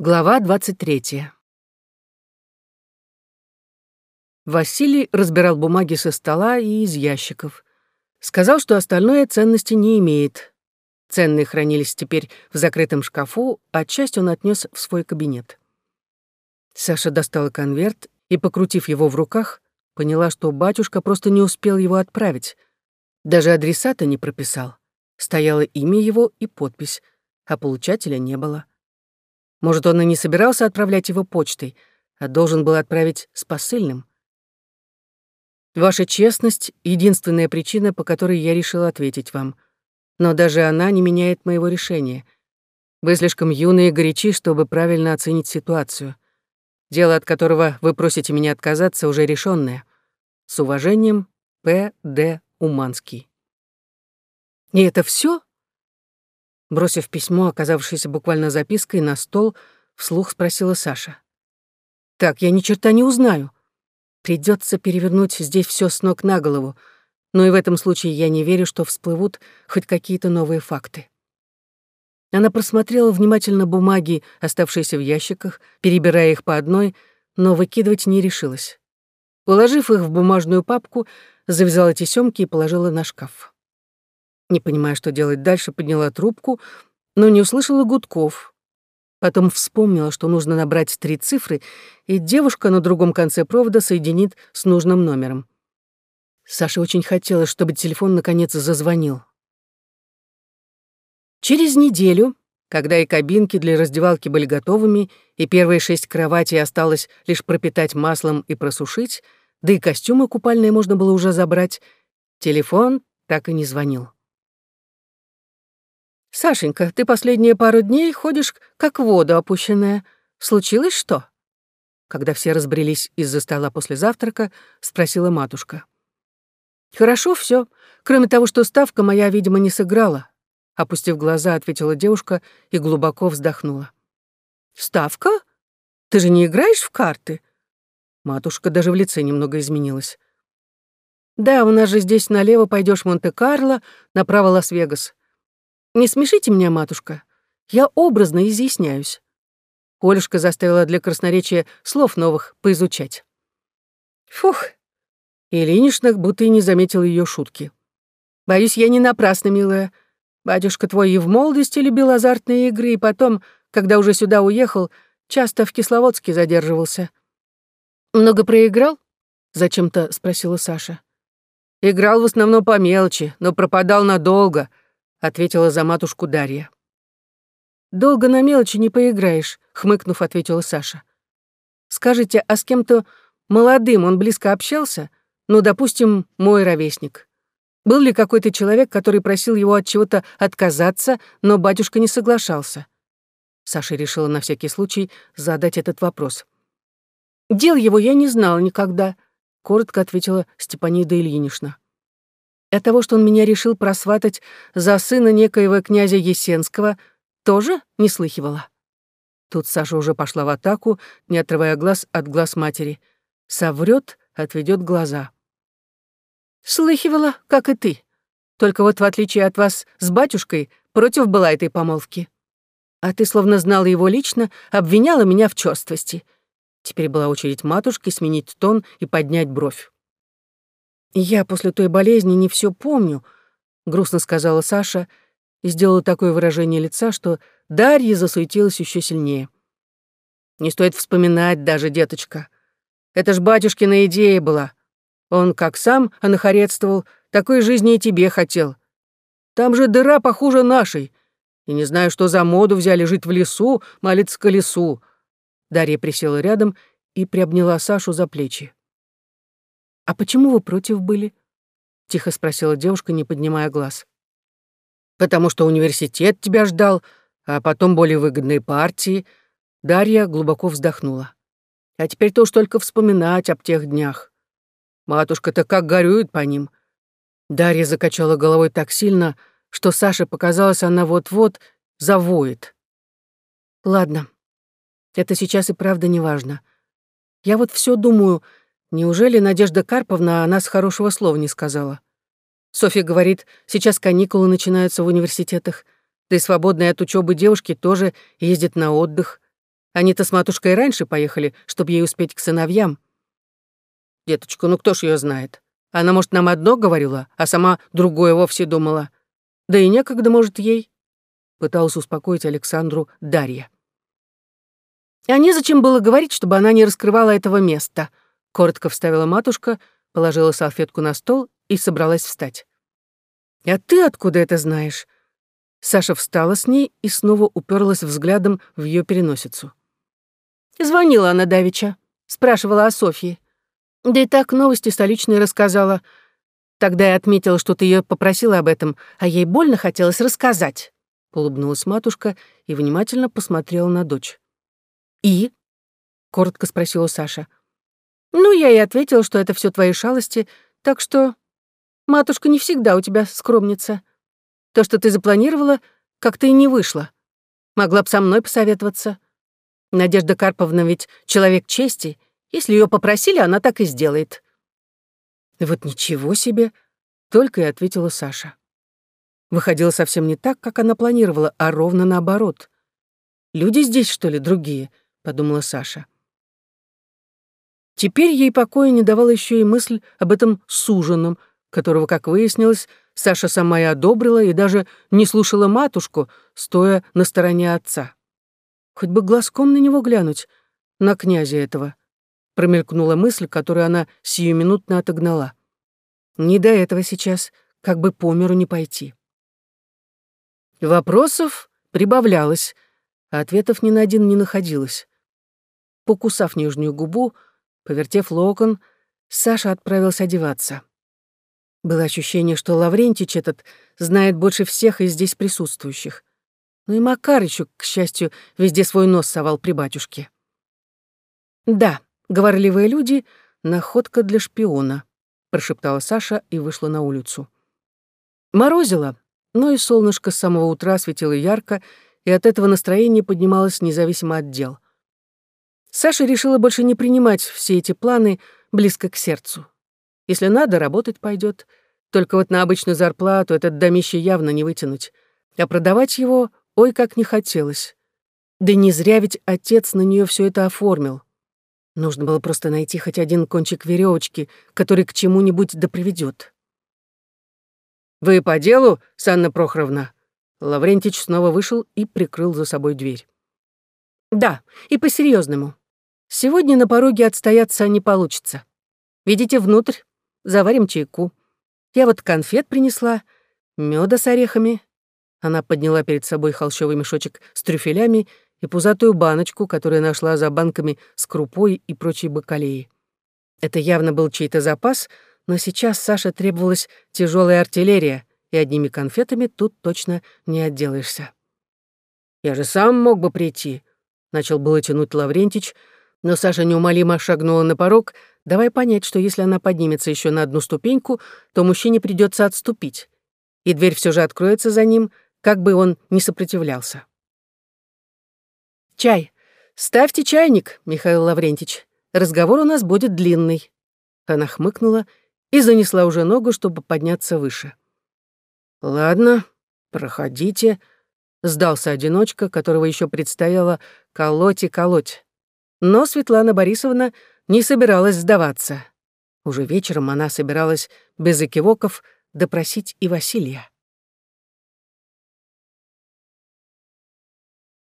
Глава 23. Василий разбирал бумаги со стола и из ящиков. Сказал, что остальное ценности не имеет. Ценные хранились теперь в закрытом шкафу, а часть он отнес в свой кабинет. Саша достала конверт и, покрутив его в руках, поняла, что батюшка просто не успел его отправить. Даже адресата не прописал. Стояло имя его и подпись, а получателя не было. Может, он и не собирался отправлять его почтой, а должен был отправить с посыльным. Ваша честность — единственная причина, по которой я решила ответить вам. Но даже она не меняет моего решения. Вы слишком юные и горячи, чтобы правильно оценить ситуацию. Дело, от которого вы просите меня отказаться, уже решенное. С уважением, П. Д. Уманский. И это все? Бросив письмо, оказавшееся буквально запиской, на стол, вслух спросила Саша. «Так, я ни черта не узнаю. Придется перевернуть здесь все с ног на голову, но и в этом случае я не верю, что всплывут хоть какие-то новые факты». Она просмотрела внимательно бумаги, оставшиеся в ящиках, перебирая их по одной, но выкидывать не решилась. Уложив их в бумажную папку, завязала тесёмки и положила на шкаф. Не понимая, что делать дальше, подняла трубку, но не услышала гудков. Потом вспомнила, что нужно набрать три цифры, и девушка на другом конце провода соединит с нужным номером. Саше очень хотелось, чтобы телефон наконец зазвонил. Через неделю, когда и кабинки для раздевалки были готовыми, и первые шесть кроватей осталось лишь пропитать маслом и просушить, да и костюмы купальные можно было уже забрать, телефон так и не звонил. «Сашенька, ты последние пару дней ходишь как в воду опущенная. Случилось что?» Когда все разбрелись из-за стола после завтрака, спросила матушка. «Хорошо все, кроме того, что ставка моя, видимо, не сыграла», опустив глаза, ответила девушка и глубоко вздохнула. «Ставка? Ты же не играешь в карты?» Матушка даже в лице немного изменилась. «Да, у нас же здесь налево пойдешь Монте-Карло, направо Лас-Вегас. Не смешите меня, матушка. Я образно изъясняюсь. Олюшка заставила для красноречия слов новых поизучать. Фух. Ильинична будто и не заметил ее шутки. Боюсь, я не напрасно, милая. Батюшка твой и в молодости любил азартные игры, и потом, когда уже сюда уехал, часто в Кисловодске задерживался. «Много проиграл?» — зачем-то спросила Саша. «Играл в основном по мелочи, но пропадал надолго», ответила за матушку Дарья. «Долго на мелочи не поиграешь», — хмыкнув, ответила Саша. «Скажите, а с кем-то молодым он близко общался? Ну, допустим, мой ровесник. Был ли какой-то человек, который просил его от чего-то отказаться, но батюшка не соглашался?» Саша решила на всякий случай задать этот вопрос. «Дел его я не знала никогда», — коротко ответила Степанида Ильинична от того, что он меня решил просватать за сына некоего князя Есенского, тоже не слыхивала. Тут Саша уже пошла в атаку, не отрывая глаз от глаз матери. Соврет, отведет глаза. «Слыхивала, как и ты. Только вот в отличие от вас с батюшкой, против была этой помолвки. А ты, словно знала его лично, обвиняла меня в чёрствости». Теперь была очередь матушки сменить тон и поднять бровь. «Я после той болезни не все помню», — грустно сказала Саша и сделала такое выражение лица, что Дарья засуетилась еще сильнее. «Не стоит вспоминать даже, деточка. Это ж батюшкина идея была. Он как сам анахарецствовал, такой жизни и тебе хотел. Там же дыра похуже нашей. И не знаю, что за моду взяли жить в лесу, молиться лесу». Дарья присела рядом и приобняла Сашу за плечи. «А почему вы против были?» — тихо спросила девушка, не поднимая глаз. «Потому что университет тебя ждал, а потом более выгодные партии». Дарья глубоко вздохнула. «А теперь-то уж только вспоминать об тех днях. Матушка-то как горюет по ним». Дарья закачала головой так сильно, что Саше показалось, она вот-вот завоет. «Ладно, это сейчас и правда не важно. Я вот все думаю, Неужели Надежда Карповна о нас хорошего слова не сказала? Софья говорит, сейчас каникулы начинаются в университетах, да и свободные от учебы девушки тоже ездят на отдых. Они-то с матушкой раньше поехали, чтобы ей успеть к сыновьям. Деточка, ну кто ж ее знает? Она, может, нам одно говорила, а сама другое вовсе думала. Да и некогда, может, ей. Пыталась успокоить Александру Дарья. А незачем было говорить, чтобы она не раскрывала этого места. Коротко вставила матушка, положила салфетку на стол и собралась встать. «А ты откуда это знаешь?» Саша встала с ней и снова уперлась взглядом в ее переносицу. Звонила она давеча, спрашивала о Софье. Да и так новости столичные рассказала. Тогда я отметила, что ты ее попросила об этом, а ей больно хотелось рассказать. Улыбнулась матушка и внимательно посмотрела на дочь. «И?» — коротко спросила Саша. «Ну, я и ответила, что это все твои шалости, так что матушка не всегда у тебя скромница. То, что ты запланировала, как-то и не вышло. Могла бы со мной посоветоваться. Надежда Карповна ведь человек чести. Если ее попросили, она так и сделает». «Вот ничего себе!» — только и ответила Саша. Выходило совсем не так, как она планировала, а ровно наоборот. «Люди здесь, что ли, другие?» — подумала Саша. Теперь ей покоя не давала еще и мысль об этом суженом, которого, как выяснилось, Саша сама и одобрила и даже не слушала матушку, стоя на стороне отца. Хоть бы глазком на него глянуть, на князя этого. Промелькнула мысль, которую она сиюминутно отогнала. Не до этого сейчас, как бы по миру не пойти. Вопросов прибавлялось, а ответов ни на один не находилось. Покусав нижнюю губу, повертев локон, Саша отправился одеваться. Было ощущение, что Лаврентич этот знает больше всех из здесь присутствующих. Ну и Макарычу, к счастью, везде свой нос совал при батюшке. «Да, говорливые люди — находка для шпиона», — прошептала Саша и вышла на улицу. Морозило, но и солнышко с самого утра светило ярко, и от этого настроение поднималось независимо от дел. Саша решила больше не принимать все эти планы близко к сердцу. Если надо, работать пойдет. Только вот на обычную зарплату этот домище явно не вытянуть. А продавать его Ой, как не хотелось. Да не зря ведь отец на нее все это оформил. Нужно было просто найти хоть один кончик веревочки, который к чему-нибудь да приведет. «Вы по делу, Санна Прохоровна?» Лаврентич снова вышел и прикрыл за собой дверь. «Да, и по-серьезному. Сегодня на пороге отстояться не получится. Ведите внутрь, заварим чайку. Я вот конфет принесла, меда с орехами, она подняла перед собой холщовый мешочек с трюфелями и пузатую баночку, которую нашла за банками с крупой и прочей бакалеей. Это явно был чей-то запас, но сейчас Саше требовалась тяжелая артиллерия, и одними конфетами тут точно не отделаешься. «Я же сам мог бы прийти», — начал было тянуть Лаврентич, но Саша неумолимо шагнула на порог, давай понять, что если она поднимется еще на одну ступеньку, то мужчине придется отступить, и дверь все же откроется за ним — как бы он ни сопротивлялся. «Чай. Ставьте чайник, Михаил Лаврентич. Разговор у нас будет длинный». Она хмыкнула и занесла уже ногу, чтобы подняться выше. «Ладно, проходите», — сдался одиночка, которого еще предстояло колоть и колоть. Но Светлана Борисовна не собиралась сдаваться. Уже вечером она собиралась без экивоков допросить и Василия.